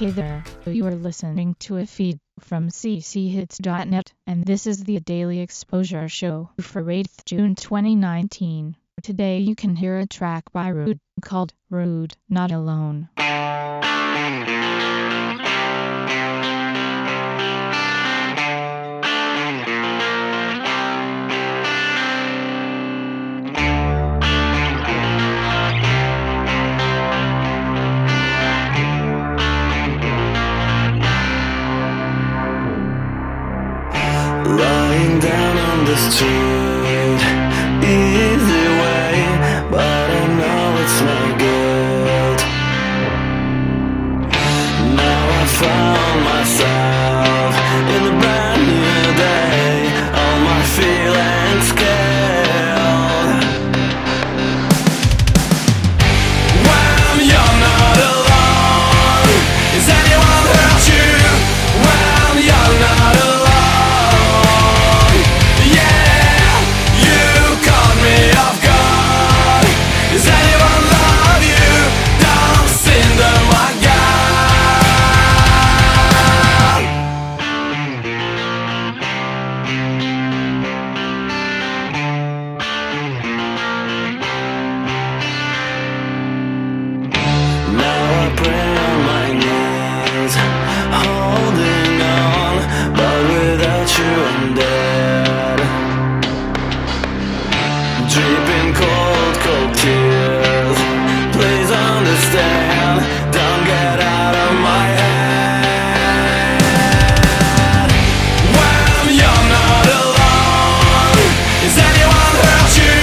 Hey there, you are listening to a feed from cchits.net, and this is the Daily Exposure Show for 8th June 2019. Today you can hear a track by Rude called Rude Not Alone. The street, easy way, but I know it's not good. Now I found myself in a hurt you?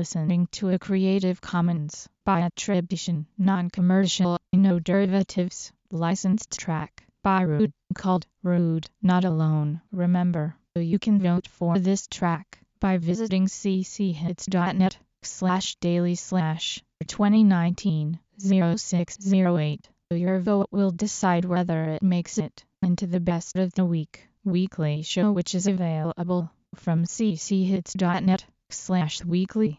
Listening to a Creative Commons by attribution, non-commercial, no derivatives, licensed track by Rude called Rude Not Alone. Remember, you can vote for this track by visiting cchits.net slash daily slash 2019 0608. Your vote will decide whether it makes it into the best of the week weekly show which is available from cchits.net slash weekly.